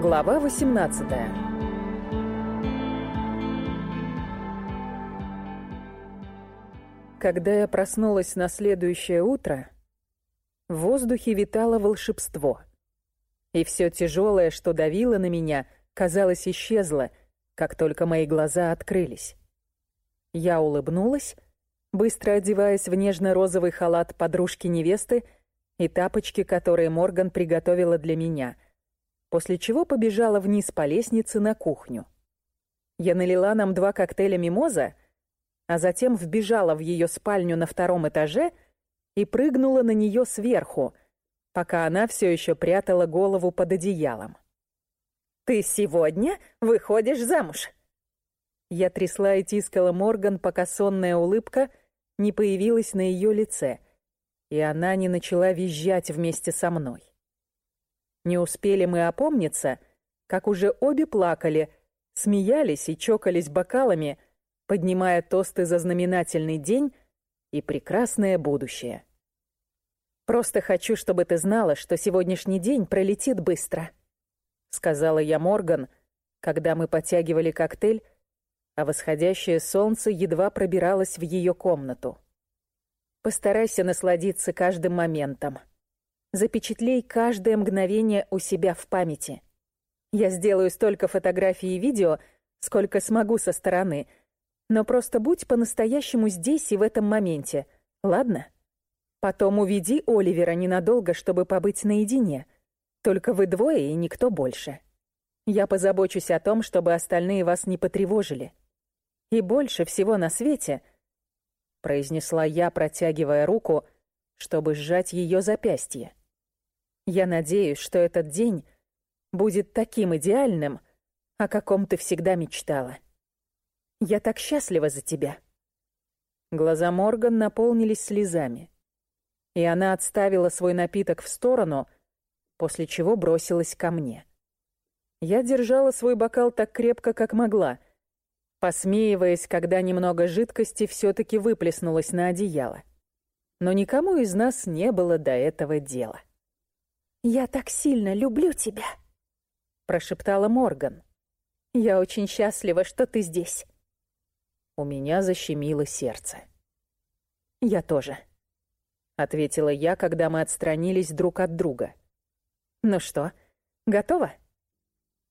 Глава 18 Когда я проснулась на следующее утро, в воздухе витало волшебство. И все тяжелое, что давило на меня, казалось, исчезло, как только мои глаза открылись. Я улыбнулась, быстро одеваясь в нежно-розовый халат подружки-невесты и тапочки, которые Морган приготовила для меня — после чего побежала вниз по лестнице на кухню. Я налила нам два коктейля мимоза, а затем вбежала в ее спальню на втором этаже и прыгнула на нее сверху, пока она все еще прятала голову под одеялом. «Ты сегодня выходишь замуж?» Я трясла и тискала Морган, пока сонная улыбка не появилась на ее лице, и она не начала визжать вместе со мной. Не успели мы опомниться, как уже обе плакали, смеялись и чокались бокалами, поднимая тосты за знаменательный день и прекрасное будущее. «Просто хочу, чтобы ты знала, что сегодняшний день пролетит быстро», сказала я Морган, когда мы подтягивали коктейль, а восходящее солнце едва пробиралось в ее комнату. «Постарайся насладиться каждым моментом». Запечатлей каждое мгновение у себя в памяти. Я сделаю столько фотографий и видео, сколько смогу со стороны, но просто будь по-настоящему здесь и в этом моменте, ладно? Потом уведи Оливера ненадолго, чтобы побыть наедине. Только вы двое и никто больше. Я позабочусь о том, чтобы остальные вас не потревожили. И больше всего на свете, произнесла я, протягивая руку, чтобы сжать ее запястье. Я надеюсь, что этот день будет таким идеальным, о каком ты всегда мечтала. Я так счастлива за тебя». Глаза Морган наполнились слезами, и она отставила свой напиток в сторону, после чего бросилась ко мне. Я держала свой бокал так крепко, как могла, посмеиваясь, когда немного жидкости все таки выплеснулось на одеяло. Но никому из нас не было до этого дела. «Я так сильно люблю тебя», — прошептала Морган. «Я очень счастлива, что ты здесь». У меня защемило сердце. «Я тоже», — ответила я, когда мы отстранились друг от друга. «Ну что, готова?»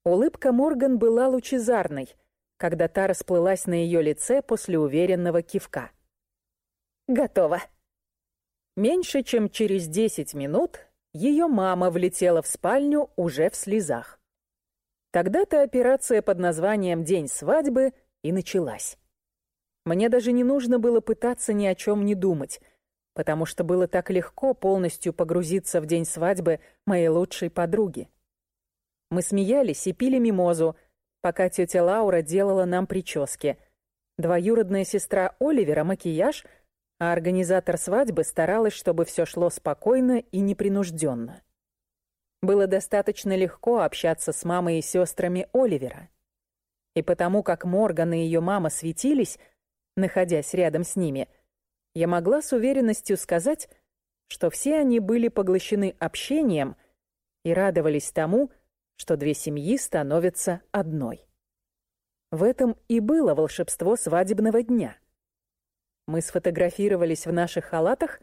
Улыбка Морган была лучезарной, когда та расплылась на ее лице после уверенного кивка. «Готово». Меньше чем через десять минут ее мама влетела в спальню уже в слезах. Тогда-то операция под названием «День свадьбы» и началась. Мне даже не нужно было пытаться ни о чем не думать, потому что было так легко полностью погрузиться в день свадьбы моей лучшей подруги. Мы смеялись и пили мимозу, пока тетя Лаура делала нам прически. Двоюродная сестра Оливера — макияж — а организатор свадьбы старалась, чтобы все шло спокойно и непринужденно. Было достаточно легко общаться с мамой и сестрами Оливера. И потому как Морган и ее мама светились, находясь рядом с ними, я могла с уверенностью сказать, что все они были поглощены общением и радовались тому, что две семьи становятся одной. В этом и было волшебство свадебного дня — мы сфотографировались в наших халатах,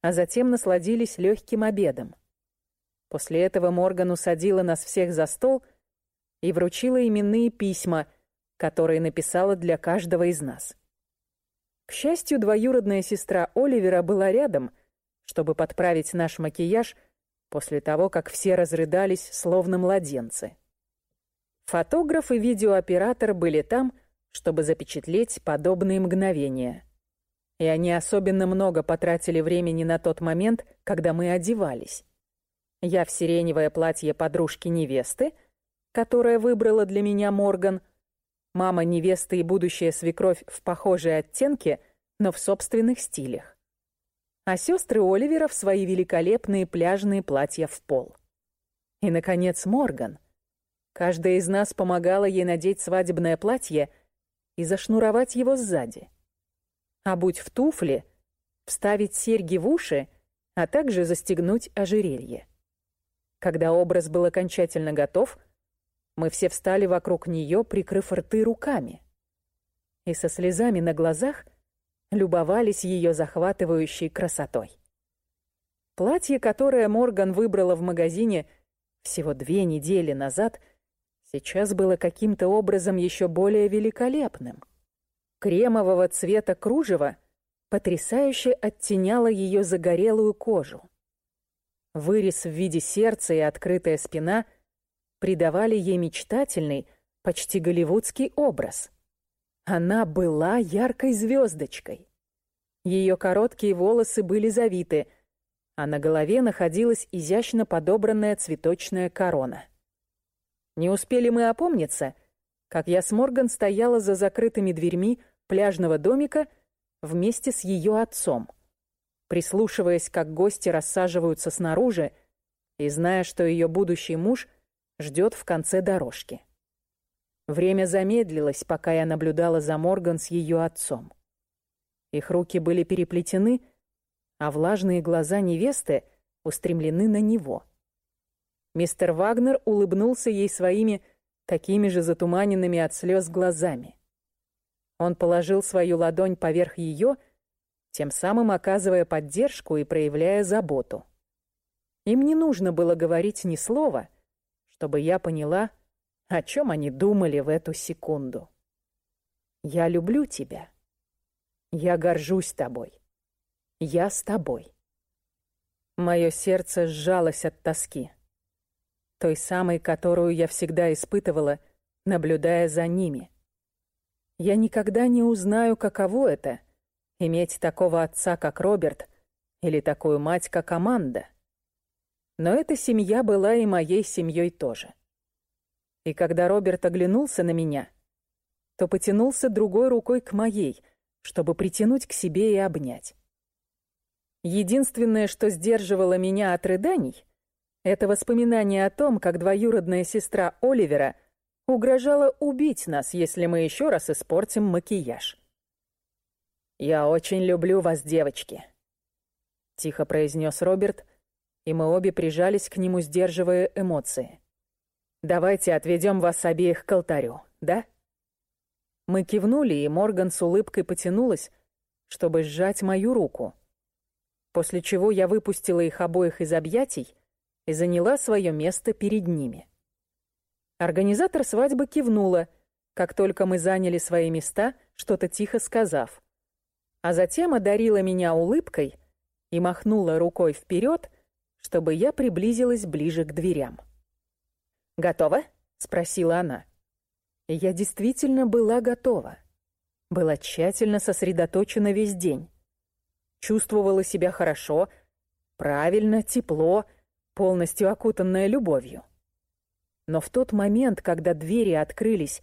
а затем насладились легким обедом. После этого Морган усадила нас всех за стол и вручила именные письма, которые написала для каждого из нас. К счастью, двоюродная сестра Оливера была рядом, чтобы подправить наш макияж после того, как все разрыдались, словно младенцы. Фотограф и видеооператор были там, чтобы запечатлеть подобные мгновения и они особенно много потратили времени на тот момент, когда мы одевались. Я в сиреневое платье подружки-невесты, которое выбрала для меня Морган, мама невесты и будущая свекровь в похожие оттенки, но в собственных стилях. А сестры Оливера в свои великолепные пляжные платья в пол. И, наконец, Морган. Каждая из нас помогала ей надеть свадебное платье и зашнуровать его сзади обуть в туфли, вставить серьги в уши, а также застегнуть ожерелье. Когда образ был окончательно готов, Мы все встали вокруг нее, прикрыв рты руками. И со слезами на глазах любовались ее захватывающей красотой. Платье, которое Морган выбрала в магазине всего две недели назад, сейчас было каким-то образом еще более великолепным. Кремового цвета кружево потрясающе оттеняло ее загорелую кожу. Вырез в виде сердца и открытая спина придавали ей мечтательный, почти голливудский образ. Она была яркой звездочкой. Ее короткие волосы были завиты, а на голове находилась изящно подобранная цветочная корона. Не успели мы опомниться, как я с Морган стояла за закрытыми дверьми пляжного домика вместе с ее отцом прислушиваясь, как гости рассаживаются снаружи, и зная, что ее будущий муж ждет в конце дорожки. Время замедлилось, пока я наблюдала за Морган с ее отцом. Их руки были переплетены, а влажные глаза невесты устремлены на него. Мистер Вагнер улыбнулся ей своими такими же затуманенными от слез глазами. Он положил свою ладонь поверх ее тем самым оказывая поддержку и проявляя заботу. Им не нужно было говорить ни слова, чтобы я поняла, о чем они думали в эту секунду. «Я люблю тебя. Я горжусь тобой. Я с тобой». Мое сердце сжалось от тоски. Той самой, которую я всегда испытывала, наблюдая за ними. Я никогда не узнаю, каково это иметь такого отца, как Роберт, или такую мать, как Аманда. Но эта семья была и моей семьей тоже. И когда Роберт оглянулся на меня, то потянулся другой рукой к моей, чтобы притянуть к себе и обнять. Единственное, что сдерживало меня от рыданий, это воспоминание о том, как двоюродная сестра Оливера угрожала убить нас, если мы еще раз испортим макияж. «Я очень люблю вас, девочки», — тихо произнес Роберт, и мы обе прижались к нему, сдерживая эмоции. «Давайте отведем вас обеих к алтарю, да?» Мы кивнули, и Морган с улыбкой потянулась, чтобы сжать мою руку, после чего я выпустила их обоих из объятий и заняла свое место перед ними. Организатор свадьбы кивнула, как только мы заняли свои места, что-то тихо сказав — а затем одарила меня улыбкой и махнула рукой вперед, чтобы я приблизилась ближе к дверям. «Готова?» — спросила она. И я действительно была готова. Была тщательно сосредоточена весь день. Чувствовала себя хорошо, правильно, тепло, полностью окутанная любовью. Но в тот момент, когда двери открылись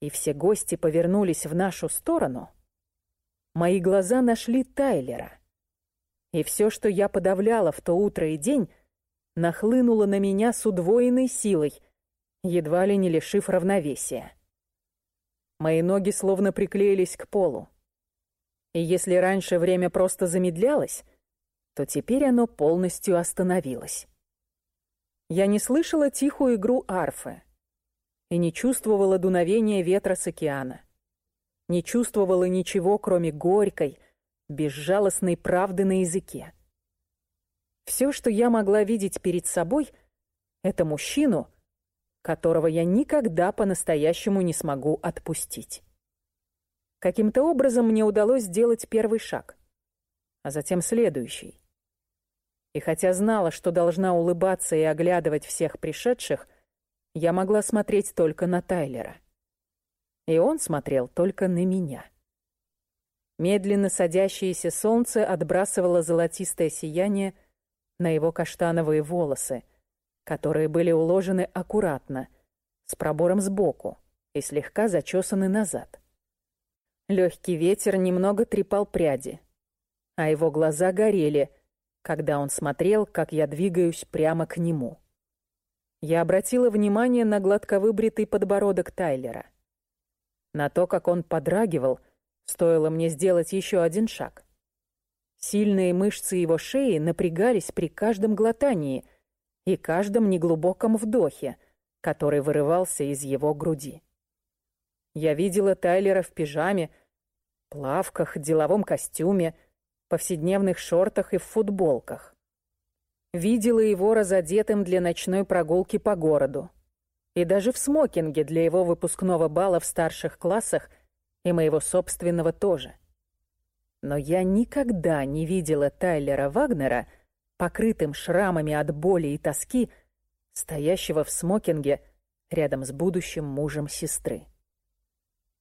и все гости повернулись в нашу сторону — мои глаза нашли Тайлера. И все, что я подавляла в то утро и день, нахлынуло на меня с удвоенной силой, едва ли не лишив равновесия. Мои ноги словно приклеились к полу. И если раньше время просто замедлялось, то теперь оно полностью остановилось. Я не слышала тихую игру арфы и не чувствовала дуновения ветра с океана не чувствовала ничего, кроме горькой, безжалостной правды на языке. Все, что я могла видеть перед собой, это мужчину, которого я никогда по-настоящему не смогу отпустить. Каким-то образом мне удалось сделать первый шаг, а затем следующий. И хотя знала, что должна улыбаться и оглядывать всех пришедших, я могла смотреть только на Тайлера и он смотрел только на меня. Медленно садящееся солнце отбрасывало золотистое сияние на его каштановые волосы, которые были уложены аккуратно, с пробором сбоку и слегка зачесаны назад. Легкий ветер немного трепал пряди, а его глаза горели, когда он смотрел, как я двигаюсь прямо к нему. Я обратила внимание на гладко выбритый подбородок Тайлера на то, как он подрагивал, стоило мне сделать еще один шаг. Сильные мышцы его шеи напрягались при каждом глотании и каждом неглубоком вдохе, который вырывался из его груди. Я видела Тайлера в пижаме, плавках, деловом костюме, повседневных шортах и в футболках. Видела его разодетым для ночной прогулки по городу. И даже в смокинге для его выпускного бала в старших классах и моего собственного тоже. Но я никогда не видела Тайлера Вагнера покрытым шрамами от боли и тоски, стоящего в смокинге рядом с будущим мужем сестры.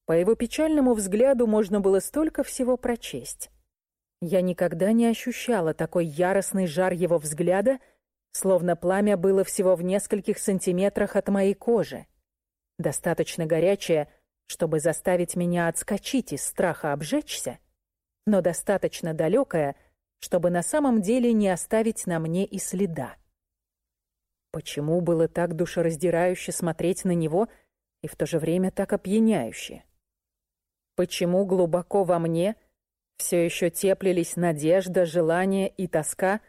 По его печальному взгляду можно было столько всего прочесть. Я никогда не ощущала такой яростный жар его взгляда, словно пламя было всего в нескольких сантиметрах от моей кожи. Достаточно горячее, чтобы заставить меня отскочить из страха обжечься, но достаточно далекое, чтобы на самом деле не оставить на мне и следа. Почему было так душераздирающе смотреть на него и в то же время так опьяняюще? Почему глубоко во мне все еще теплились надежда, желание и тоска,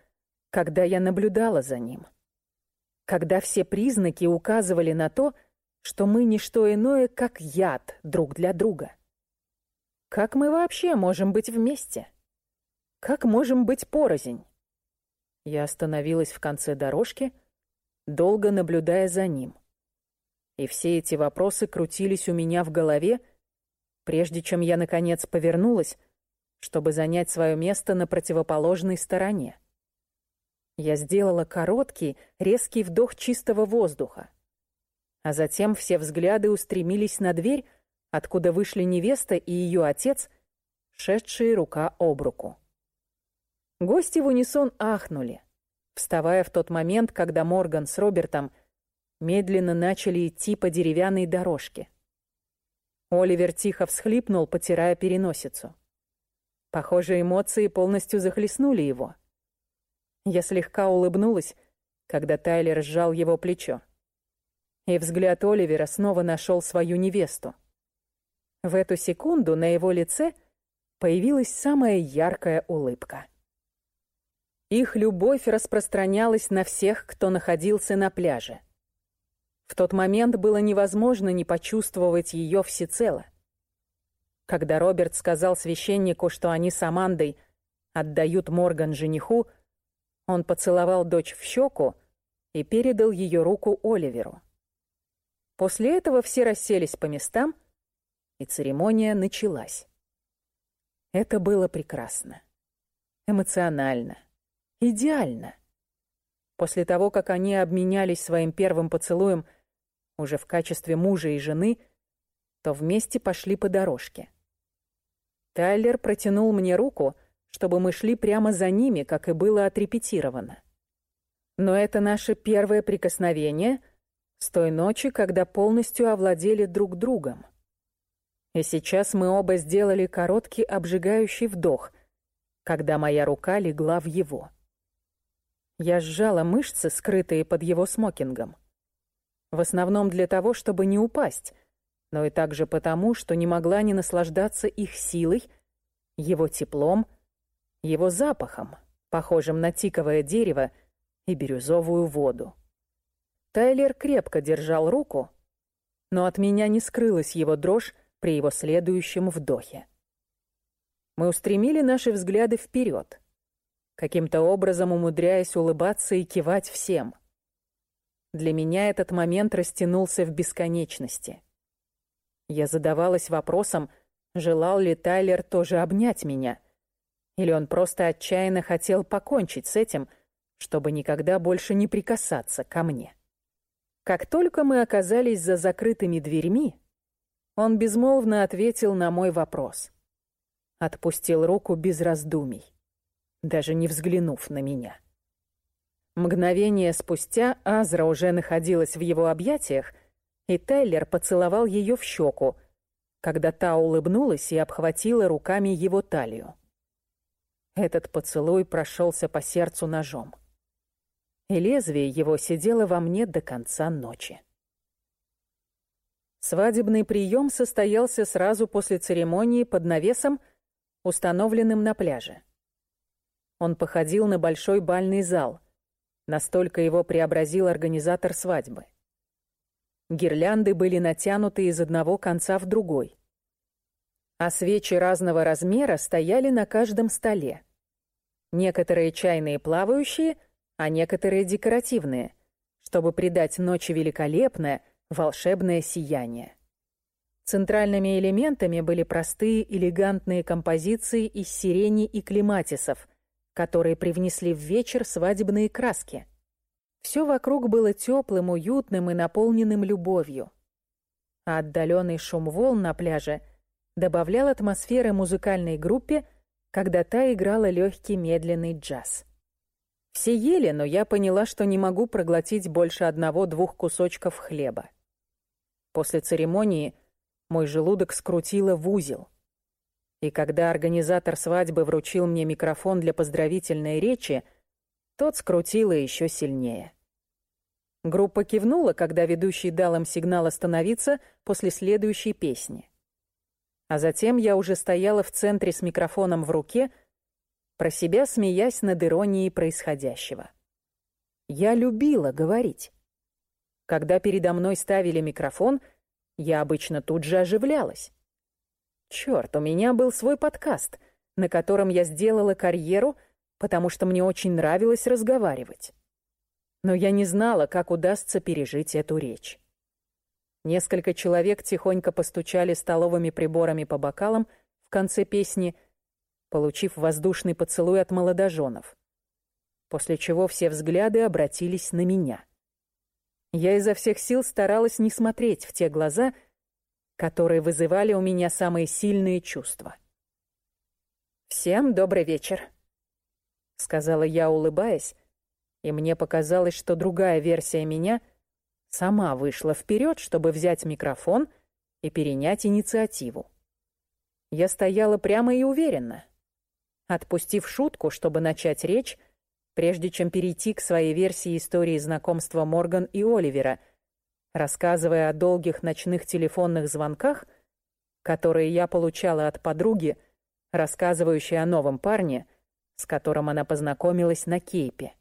когда я наблюдала за ним? Когда все признаки указывали на то, что мы не что иное, как яд друг для друга? Как мы вообще можем быть вместе? Как можем быть порознь? Я остановилась в конце дорожки, долго наблюдая за ним. И все эти вопросы крутились у меня в голове, прежде чем я, наконец, повернулась, чтобы занять свое место на противоположной стороне. Я сделала короткий, резкий вдох чистого воздуха. А затем все взгляды устремились на дверь, откуда вышли невеста и ее отец, шедшие рука об руку. Гости в унисон ахнули вставая в тот момент, когда Морган с Робертом медленно начали идти по деревянной дорожке. Оливер тихо всхлипнул, потирая переносицу. Похоже, эмоции полностью захлестнули его. Я слегка улыбнулась, когда Тайлер сжал его плечо. И взгляд Оливера снова нашел свою невесту. В эту секунду на его лице появилась самая яркая улыбка. Их любовь распространялась на всех, кто находился на пляже. В тот момент было невозможно не почувствовать ее всецело. Когда Роберт сказал священнику, что они с Амандой отдают Морган жениху, он поцеловал дочь в щеку и передал ее руку Оливеру. После этого все расселись по местам, и церемония началась. Это было прекрасно, эмоционально, Идеально. После того, как они обменялись своим первым поцелуем уже в качестве мужа и жены, то вместе пошли по дорожке. Тайлер протянул мне руку, чтобы мы шли прямо за ними, как и было отрепетировано. Но это наше первое прикосновение с той ночи, когда полностью овладели друг другом. И сейчас мы оба сделали короткий обжигающий вдох, когда моя рука легла в его. Я сжала мышцы, скрытые под его смокингом. В основном для того, чтобы не упасть, но и также потому, что не могла не наслаждаться их силой, его теплом, его запахом, похожим на тиковое дерево и бирюзовую воду. Тайлер крепко держал руку, но от меня не скрылась его дрожь при его следующем вдохе. Мы устремили наши взгляды вперед каким-то образом умудряясь улыбаться и кивать всем. Для меня этот момент растянулся в бесконечности. Я задавалась вопросом, желал ли Тайлер тоже обнять меня, или он просто отчаянно хотел покончить с этим, чтобы никогда больше не прикасаться ко мне. Как только мы оказались за закрытыми дверьми, он безмолвно ответил на мой вопрос. Отпустил руку без раздумий даже не взглянув на меня. Мгновение спустя Азра уже находилась в его объятиях, и Тайлер поцеловал ее в щеку, когда та улыбнулась и обхватила руками его талию. Этот поцелуй прошелся по сердцу ножом. И лезвие его сидело во мне до конца ночи. Свадебный прием состоялся сразу после церемонии под навесом, установленным на пляже. Он походил на большой бальный зал. Настолько его преобразил организатор свадьбы. Гирлянды были натянуты из одного конца в другой. А свечи разного размера стояли на каждом столе. Некоторые чайные плавающие, а некоторые декоративные, чтобы придать ночи великолепное, волшебное сияние. Центральными элементами были простые элегантные композиции из сирени и клематисов, которые привнесли в вечер свадебные краски. Все вокруг было теплым, уютным и наполненным любовью. А отдаленный шум волн на пляже добавлял атмосферы музыкальной группе, когда та играла легкий медленный джаз. Все ели, но я поняла, что не могу проглотить больше одного-двух кусочков хлеба. После церемонии мой желудок скрутило в узел. И когда организатор свадьбы вручил мне микрофон для поздравительной речи, тот скрутило еще сильнее. Группа кивнула, когда ведущий дал им сигнал остановиться после следующей песни. А затем я уже стояла в центре с микрофоном в руке, про себя смеясь над иронией происходящего. Я любила говорить. Когда передо мной ставили микрофон — я обычно тут же оживлялась. Черт, у меня был свой подкаст, на котором я сделала карьеру, потому что мне очень нравилось разговаривать. Но я не знала, как удастся пережить эту речь. Несколько человек тихонько постучали столовыми приборами по бокалам в конце песни, получив воздушный поцелуй от молодоженов, после чего все взгляды обратились на меня. Я изо всех сил старалась не смотреть в те глаза, которые вызывали у меня самые сильные чувства. «Всем добрый вечер», — сказала я, улыбаясь, и мне показалось, что другая версия меня сама вышла вперед, чтобы взять микрофон и перенять инициативу. Я стояла прямо и уверенно. Отпустив шутку, чтобы начать речь, прежде чем перейти к своей версии истории знакомства Морган и Оливера, рассказывая о долгих ночных телефонных звонках, которые я получала от подруги, рассказывающей о новом парне, с которым она познакомилась на Кейпе.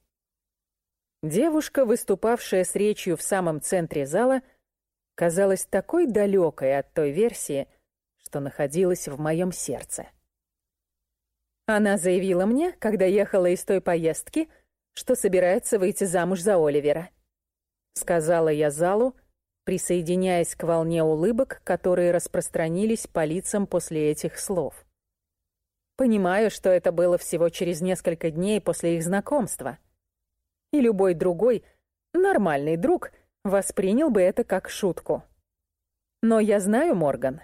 Девушка, выступавшая с речью в самом центре зала, казалась такой далекой от той версии, что находилась в моем сердце. Она заявила мне, когда ехала из той поездки, что собирается выйти замуж за Оливера. Сказала я залу, присоединяясь к волне улыбок, которые распространились по лицам после этих слов. Понимаю, что это было всего через несколько дней после их знакомства. И любой другой, нормальный друг, воспринял бы это как шутку. Но я знаю Морган.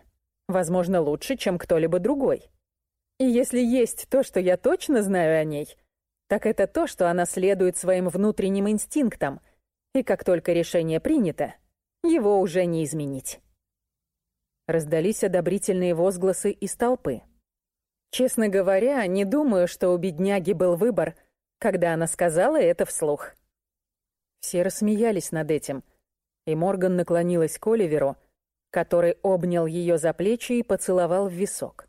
Возможно, лучше, чем кто-либо другой. И если есть то, что я точно знаю о ней, так это то, что она следует своим внутренним инстинктам, и как только решение принято, его уже не изменить. Раздались одобрительные возгласы из толпы. Честно говоря, не думаю, что у бедняги был выбор, когда она сказала это вслух. Все рассмеялись над этим, и Морган наклонилась к Оливеру, который обнял ее за плечи и поцеловал в висок.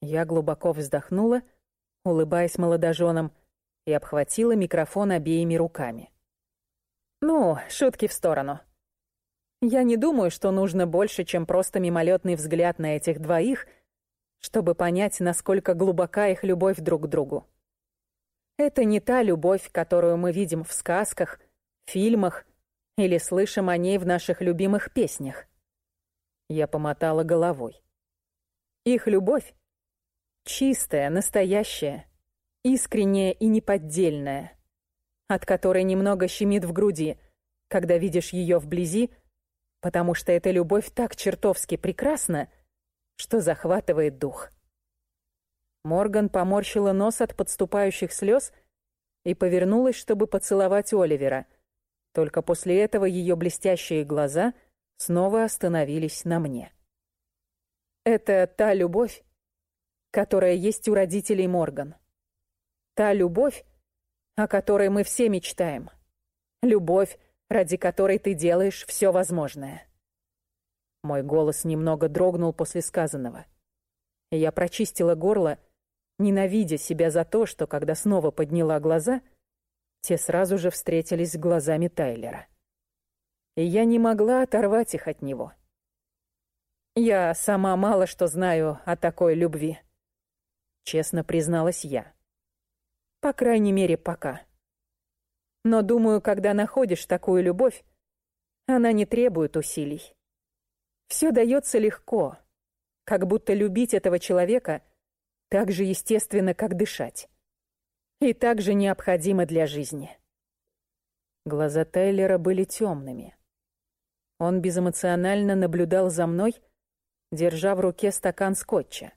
Я глубоко вздохнула, улыбаясь молодоженам, и обхватила микрофон обеими руками. Ну, шутки в сторону. Я не думаю, что нужно больше, чем просто мимолетный взгляд на этих двоих, чтобы понять, насколько глубока их любовь друг к другу. Это не та любовь, которую мы видим в сказках, фильмах или слышим о ней в наших любимых песнях. Я помотала головой. Их любовь Чистая, настоящая, искренняя и неподдельная, от которой немного щемит в груди, когда видишь ее вблизи, потому что эта любовь так чертовски прекрасна, что захватывает дух. Морган поморщила нос от подступающих слез и повернулась, чтобы поцеловать Оливера. Только после этого ее блестящие глаза снова остановились на мне. «Это та любовь, которая есть у родителей Морган. Та любовь, о которой мы все мечтаем. Любовь, ради которой ты делаешь все возможное. Мой голос немного дрогнул после сказанного. Я прочистила горло, ненавидя себя за то, что, когда снова подняла глаза, те сразу же встретились с глазами Тайлера. и я не могла оторвать их от него. Я сама мало что знаю о такой любви, честно призналась я. По крайней мере, пока. Но думаю, когда находишь такую любовь, она не требует усилий. Все дается легко, как будто любить этого человека так же естественно, как дышать. И так же необходимо для жизни. Глаза Тайлера были темными. Он безэмоционально наблюдал за мной, держа в руке стакан скотча.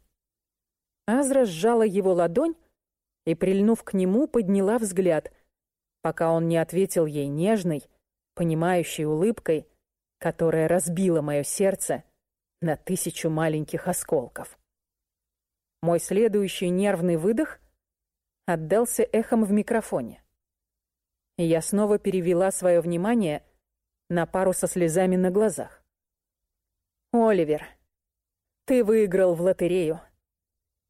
Азра сжала его ладонь и, прильнув к нему, подняла взгляд, пока он не ответил ей нежной, понимающей улыбкой, которая разбила мое сердце на тысячу маленьких осколков. Мой следующий нервный выдох отдался эхом в микрофоне. Я снова перевела свое внимание на пару со слезами на глазах. «Оливер, ты выиграл в лотерею.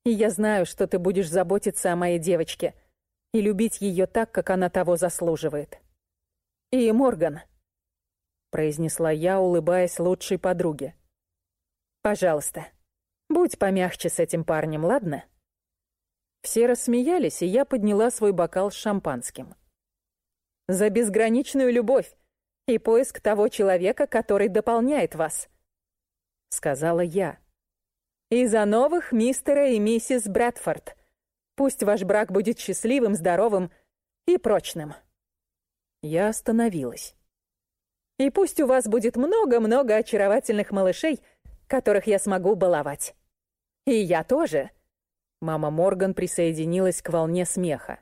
И я знаю, что ты будешь заботиться о моей девочке и любить ее так, как она того заслуживает. И Морган, произнесла я, улыбаясь лучшей подруге. Пожалуйста, будь помягче с этим парнем, ладно? Все рассмеялись, и я подняла свой бокал с шампанским. За безграничную любовь и поиск того человека, который дополняет вас, сказала я. И за новых мистера и миссис Брэдфорд. Пусть ваш брак будет счастливым, здоровым и прочным. Я остановилась. И пусть у вас будет много-много очаровательных малышей, которых я смогу баловать. И я тоже. Мама Морган присоединилась к волне смеха.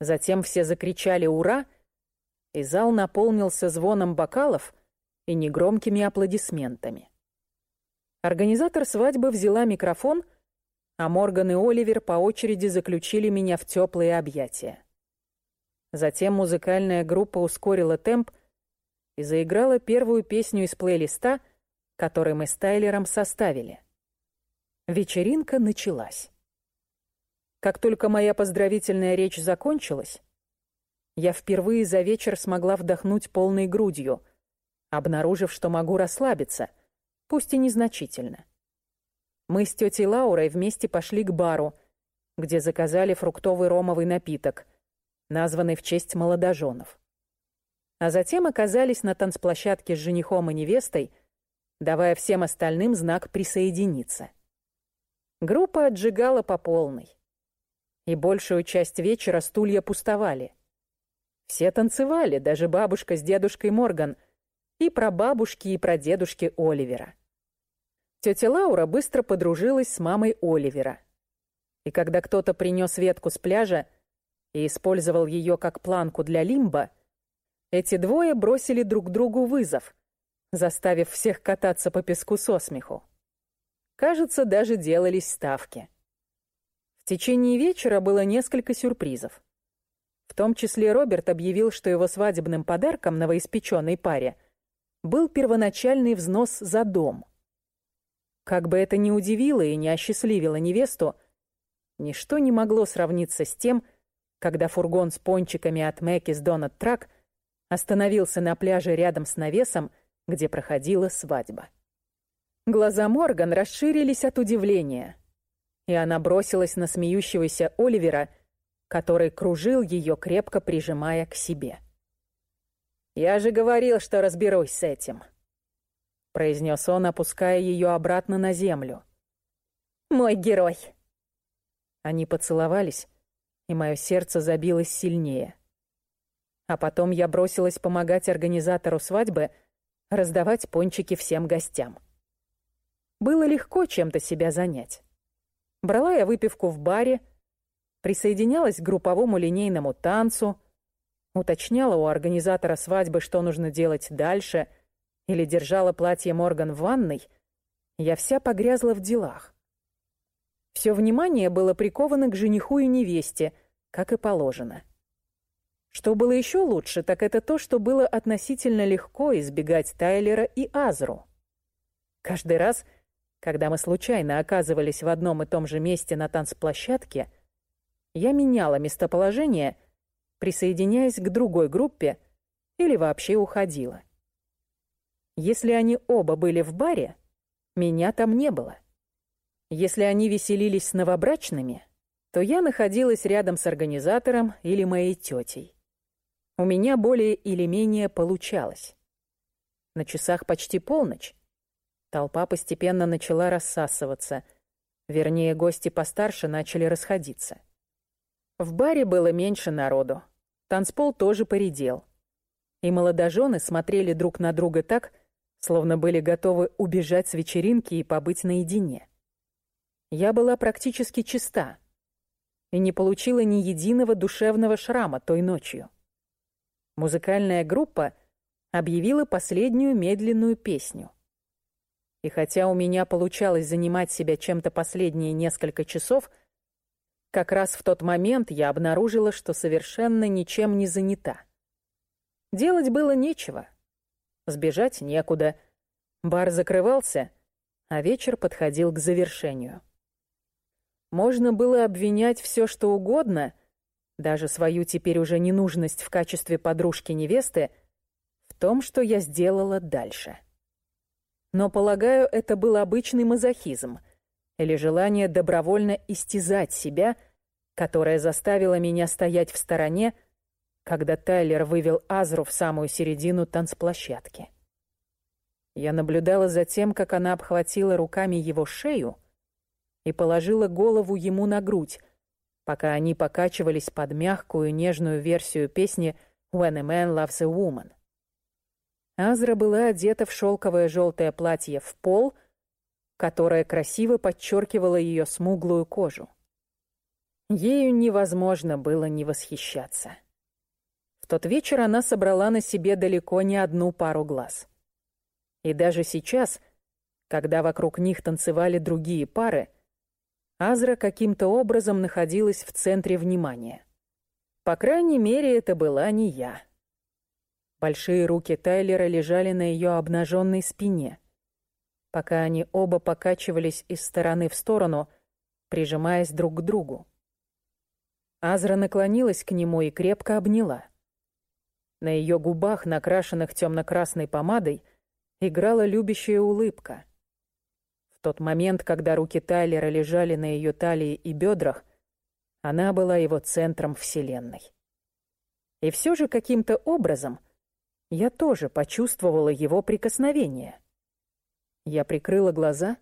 Затем все закричали «Ура!», и зал наполнился звоном бокалов и негромкими аплодисментами. Организатор свадьбы взяла микрофон, а Морган и Оливер по очереди заключили меня в теплые объятия. Затем музыкальная группа ускорила темп и заиграла первую песню из плейлиста, который мы с Тайлером составили. Вечеринка началась. Как только моя поздравительная речь закончилась, я впервые за вечер смогла вдохнуть полной грудью, обнаружив, что могу расслабиться — пусть и незначительно. Мы с тетей Лаурой вместе пошли к бару, где заказали фруктовый ромовый напиток, названный в честь молодоженов. А затем оказались на танцплощадке с женихом и невестой, давая всем остальным знак «присоединиться». Группа отжигала по полной. И большую часть вечера стулья пустовали. Все танцевали, даже бабушка с дедушкой Морган — и про бабушки и про дедушки Оливера. Тетя Лаура быстро подружилась с мамой Оливера. И когда кто-то принес ветку с пляжа и использовал ее как планку для лимба, эти двое бросили друг другу вызов, заставив всех кататься по песку со смеху. Кажется, даже делались ставки. В течение вечера было несколько сюрпризов. В том числе Роберт объявил, что его свадебным подарком новоиспеченной паре – был первоначальный взнос за дом. Как бы это ни удивило и не осчастливило невесту, ничто не могло сравниться с тем, когда фургон с пончиками от Мэкис Донат Трак остановился на пляже рядом с навесом, где проходила свадьба. Глаза Морган расширились от удивления, и она бросилась на смеющегося Оливера, который кружил ее, крепко прижимая к себе. «Я же говорил, что разберусь с этим», — произнес он, опуская ее обратно на землю. «Мой герой!» Они поцеловались, и мое сердце забилось сильнее. А потом я бросилась помогать организатору свадьбы раздавать пончики всем гостям. Было легко чем-то себя занять. Брала я выпивку в баре, присоединялась к групповому линейному танцу — уточняла у организатора свадьбы, что нужно делать дальше, или держала платье Морган в ванной, я вся погрязла в делах. Все внимание было приковано к жениху и невесте, как и положено. Что было еще лучше, так это то, что было относительно легко избегать Тайлера и Азру. Каждый раз, когда мы случайно оказывались в одном и том же месте на танцплощадке, я меняла местоположение — присоединяясь к другой группе или вообще уходила. Если они оба были в баре, меня там не было. Если они веселились с новобрачными, то я находилась рядом с организатором или моей тетей. У меня более или менее получалось. На часах почти полночь. Толпа постепенно начала рассасываться. Вернее, гости постарше начали расходиться. В баре было меньше народу. Танцпол тоже поредел. И молодожены смотрели друг на друга так, словно были готовы убежать с вечеринки и побыть наедине. Я была практически чиста и не получила ни единого душевного шрама той ночью. Музыкальная группа объявила последнюю медленную песню. И хотя у меня получалось занимать себя чем-то последние несколько часов, как раз в тот момент я обнаружила, что совершенно ничем не занята. Делать было нечего. Сбежать некуда. Бар закрывался, а вечер подходил к завершению. Можно было обвинять все, что угодно, даже свою теперь уже ненужность в качестве подружки-невесты, в том, что я сделала дальше. Но, полагаю, это был обычный мазохизм или желание добровольно истязать себя, которое заставило меня стоять в стороне, когда Тайлер вывел Азру в самую середину танцплощадки. Я наблюдала за тем, как она обхватила руками его шею, и положила голову ему на грудь, пока они покачивались под мягкую нежную версию песни «When a man loves a woman». Азра была одета в шелковое желтое платье в пол, которое красиво подчеркивало ее смуглую кожу. Ею невозможно было не восхищаться. В тот вечер она собрала на себе далеко не одну пару глаз. И даже сейчас, когда вокруг них танцевали другие пары, Азра каким-то образом находилась в центре внимания. По крайней мере, это была не я. Большие руки Тайлера лежали на ее обнаженной спине, пока они оба покачивались из стороны в сторону, прижимаясь друг к другу. Азра наклонилась к нему и крепко обняла. На ее губах, накрашенных темно-красной помадой, играла любящая улыбка — тот момент, когда руки Тайлера лежали на ее талии и бедрах, она была его центром вселенной. И все же каким-то образом я тоже почувствовала его прикосновение. Я прикрыла глаза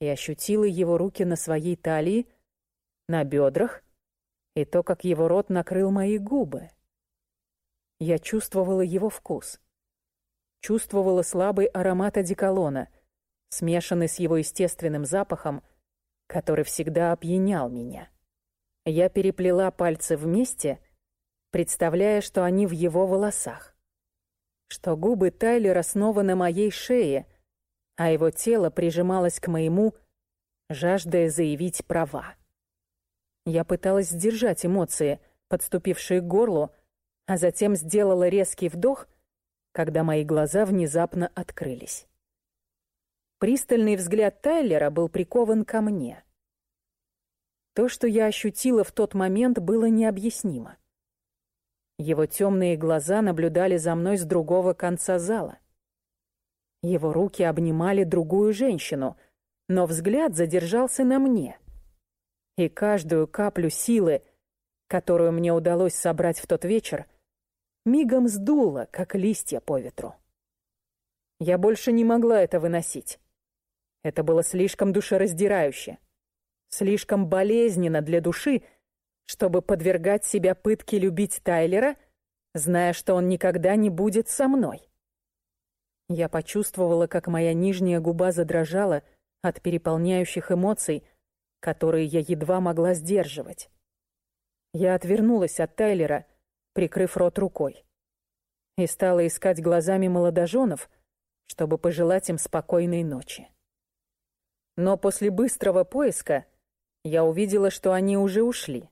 и ощутила его руки на своей талии, на бедрах, и то, как его рот накрыл мои губы. Я чувствовала его вкус. Чувствовала слабый аромат одеколона — смешанный с его естественным запахом, который всегда опьянял меня. Я переплела пальцы вместе, представляя, что они в его волосах, что губы Тайлера снова на моей шее, а его тело прижималось к моему, жаждая заявить права. Я пыталась сдержать эмоции, подступившие к горлу, а затем сделала резкий вдох, когда мои глаза внезапно открылись. Пристальный взгляд Тайлера был прикован ко мне. То, что я ощутила в тот момент, было необъяснимо. Его темные глаза наблюдали за мной с другого конца зала. Его руки обнимали другую женщину, но взгляд задержался на мне. И каждую каплю силы, которую мне удалось собрать в тот вечер, мигом сдуло, как листья по ветру. Я больше не могла это выносить. Это было слишком душераздирающе, слишком болезненно для души, чтобы подвергать себя пытке любить Тайлера, зная, что он никогда не будет со мной. Я почувствовала, как моя нижняя губа задрожала от переполняющих эмоций, которые я едва могла сдерживать. Я отвернулась от Тайлера, прикрыв рот рукой, и стала искать глазами молодоженов, чтобы пожелать им спокойной ночи. Но после быстрого поиска я увидела, что они уже ушли.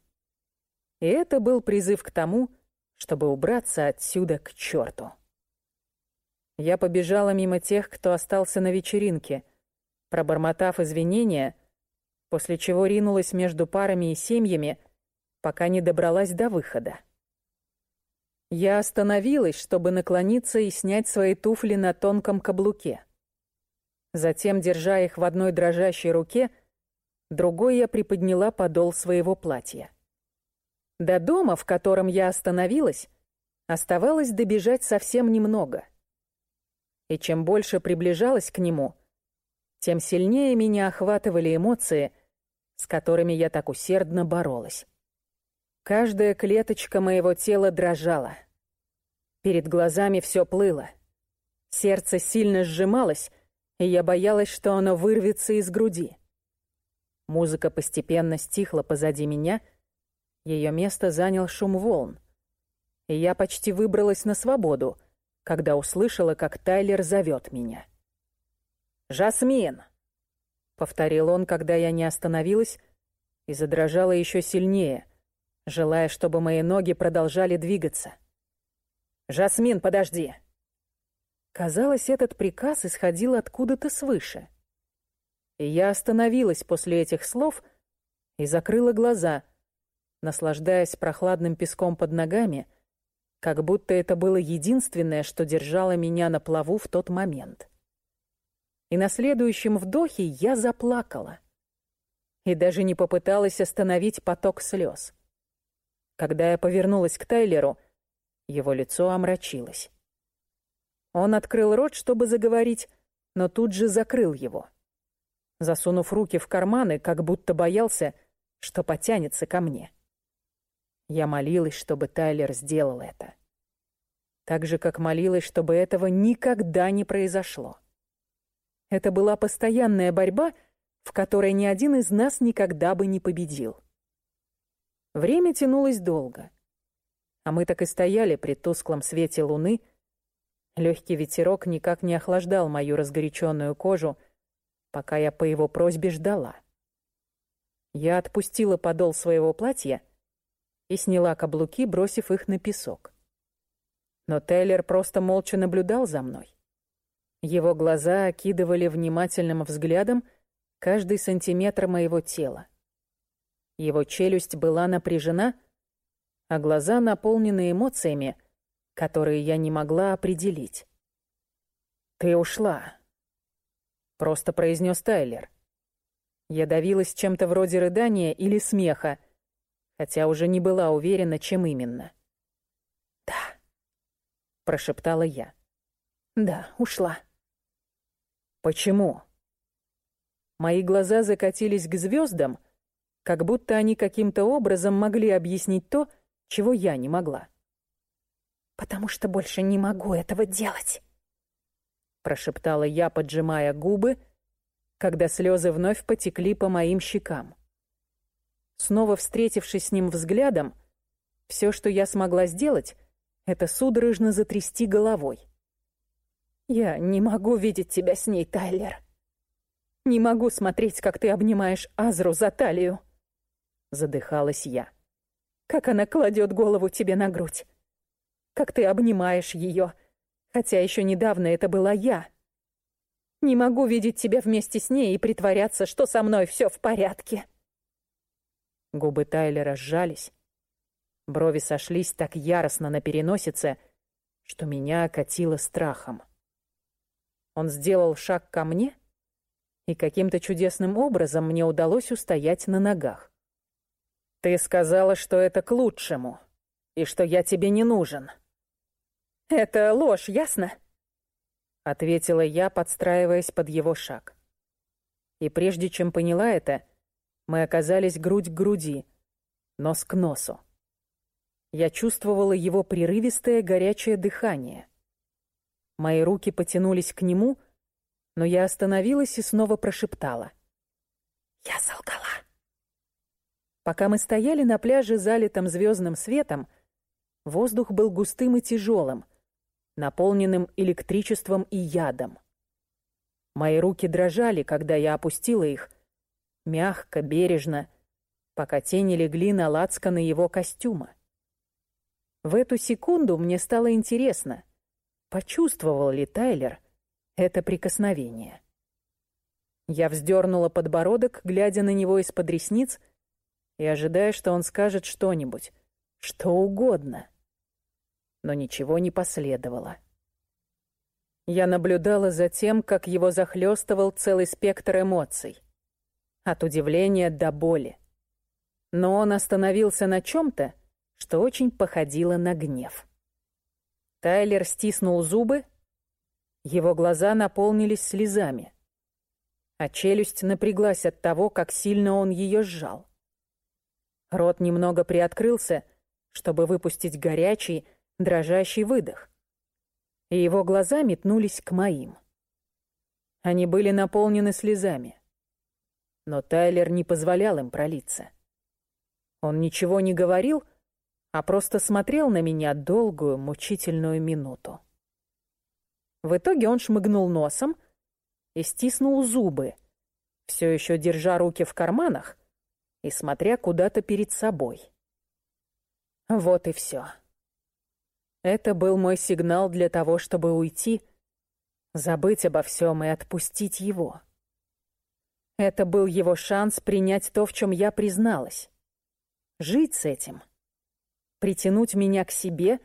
И это был призыв к тому, чтобы убраться отсюда к черту. Я побежала мимо тех, кто остался на вечеринке, пробормотав извинения, после чего ринулась между парами и семьями, пока не добралась до выхода. Я остановилась, чтобы наклониться и снять свои туфли на тонком каблуке. Затем, держа их в одной дрожащей руке, другой я приподняла подол своего платья. До дома, в котором я остановилась, оставалось добежать совсем немного. И чем больше приближалась к нему, тем сильнее меня охватывали эмоции, с которыми я так усердно боролась. Каждая клеточка моего тела дрожала. Перед глазами все плыло. Сердце сильно сжималось, и я боялась, что оно вырвется из груди. Музыка постепенно стихла позади меня, ее место занял шум волн. И я почти выбралась на свободу, когда услышала, как Тайлер зовет меня. «Жасмин!» — повторил он, когда я не остановилась, и задрожала еще сильнее — желая, чтобы мои ноги продолжали двигаться. «Жасмин, подожди!» Казалось, этот приказ исходил откуда-то свыше. И я остановилась после этих слов и закрыла глаза, наслаждаясь прохладным песком под ногами, как будто это было единственное, что держало меня на плаву в тот момент. И на следующем вдохе я заплакала и даже не попыталась остановить поток слез. Когда я повернулась к Тайлеру, его лицо омрачилось. Он открыл рот, чтобы заговорить, но тут же закрыл его. Засунув руки в карманы, как будто боялся, что потянется ко мне. Я молилась, чтобы Тайлер сделал это. Так же, как молилась, чтобы этого никогда не произошло. Это была постоянная борьба, в которой ни один из нас никогда бы не победил. Время тянулось долго. А мы так и стояли при тусклом свете луны. Легкий ветерок никак не охлаждал мою разгоряченную кожу, пока я по его просьбе ждала. Я отпустила подол своего платья и сняла каблуки, бросив их на песок. Но Тейлер просто молча наблюдал за мной. Его глаза окидывали внимательным взглядом каждый сантиметр моего тела. Его челюсть была напряжена, а глаза наполнены эмоциями, которые я не могла определить. «Ты ушла», — просто произнес Тайлер. Я давилась чем-то вроде рыдания или смеха, хотя уже не была уверена, чем именно. «Да», — прошептала я. «Да, ушла». «Почему?» Мои глаза закатились к звездам, как будто они каким-то образом могли объяснить то, чего я не могла. «Потому что больше не могу этого делать», — прошептала я, поджимая губы, когда слезы вновь потекли по моим щекам. Снова встретившись с ним взглядом, все, что я смогла сделать, это судорожно затрясти головой. «Я не могу видеть тебя с ней, Тайлер. Не могу смотреть, как ты обнимаешь Азру за талию задыхалась я. Как она кладет голову тебе на грудь. Как ты обнимаешь ее, хотя еще недавно это была я. Не могу видеть тебя вместе с ней и притворяться, что со мной все в порядке. Губы Тайлера сжались. Брови сошлись так яростно на переносице, что меня окатило страхом. Он сделал шаг ко мне, и каким-то чудесным образом мне удалось устоять на ногах. Ты сказала, что это к лучшему, и что я тебе не нужен. Это ложь, ясно? Ответила я, подстраиваясь под его шаг. И прежде чем поняла это, мы оказались грудь к груди, нос к носу. Я чувствовала его прерывистое горячее дыхание. Мои руки потянулись к нему, но я остановилась и снова прошептала. «Я солгала». Пока мы стояли на пляже, залитом звездным светом, воздух был густым и тяжелым, наполненным электричеством и ядом. Мои руки дрожали, когда я опустила их, мягко, бережно, пока тени легли на лацканы его костюма. В эту секунду мне стало интересно, почувствовал ли Тайлер это прикосновение. Я вздернула подбородок, глядя на него из-под ресниц — и ожидая, что он скажет что-нибудь, что угодно. Но ничего не последовало. Я наблюдала за тем, как его захлестывал целый спектр эмоций. От удивления до боли. Но он остановился на чем-то, что очень походило на гнев. Тайлер стиснул зубы, его глаза наполнились слезами, а челюсть напряглась от того, как сильно он ее сжал. Рот немного приоткрылся, чтобы выпустить горячий, дрожащий выдох, и его глаза метнулись к моим. Они были наполнены слезами, но Тайлер не позволял им пролиться. Он ничего не говорил, а просто смотрел на меня долгую, мучительную минуту. В итоге он шмыгнул носом и стиснул зубы, все еще держа руки в карманах и смотря куда-то перед собой. Вот и все. Это был мой сигнал для того, чтобы уйти, забыть обо всем и отпустить его. Это был его шанс принять то, в чем я призналась. Жить с этим. Притянуть меня к себе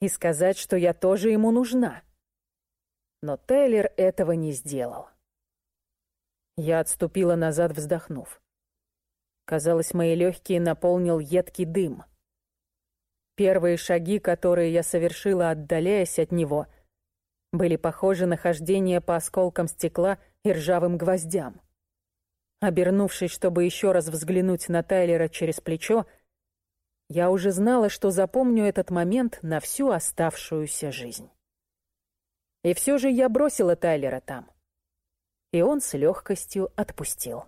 и сказать, что я тоже ему нужна. Но Тейлер этого не сделал. Я отступила назад, вздохнув. Казалось, мои легкие наполнил едкий дым. Первые шаги, которые я совершила, отдаляясь от него, были похожи на хождение по осколкам стекла и ржавым гвоздям. Обернувшись, чтобы еще раз взглянуть на Тайлера через плечо, я уже знала, что запомню этот момент на всю оставшуюся жизнь. И все же я бросила Тайлера там. И он с легкостью отпустил.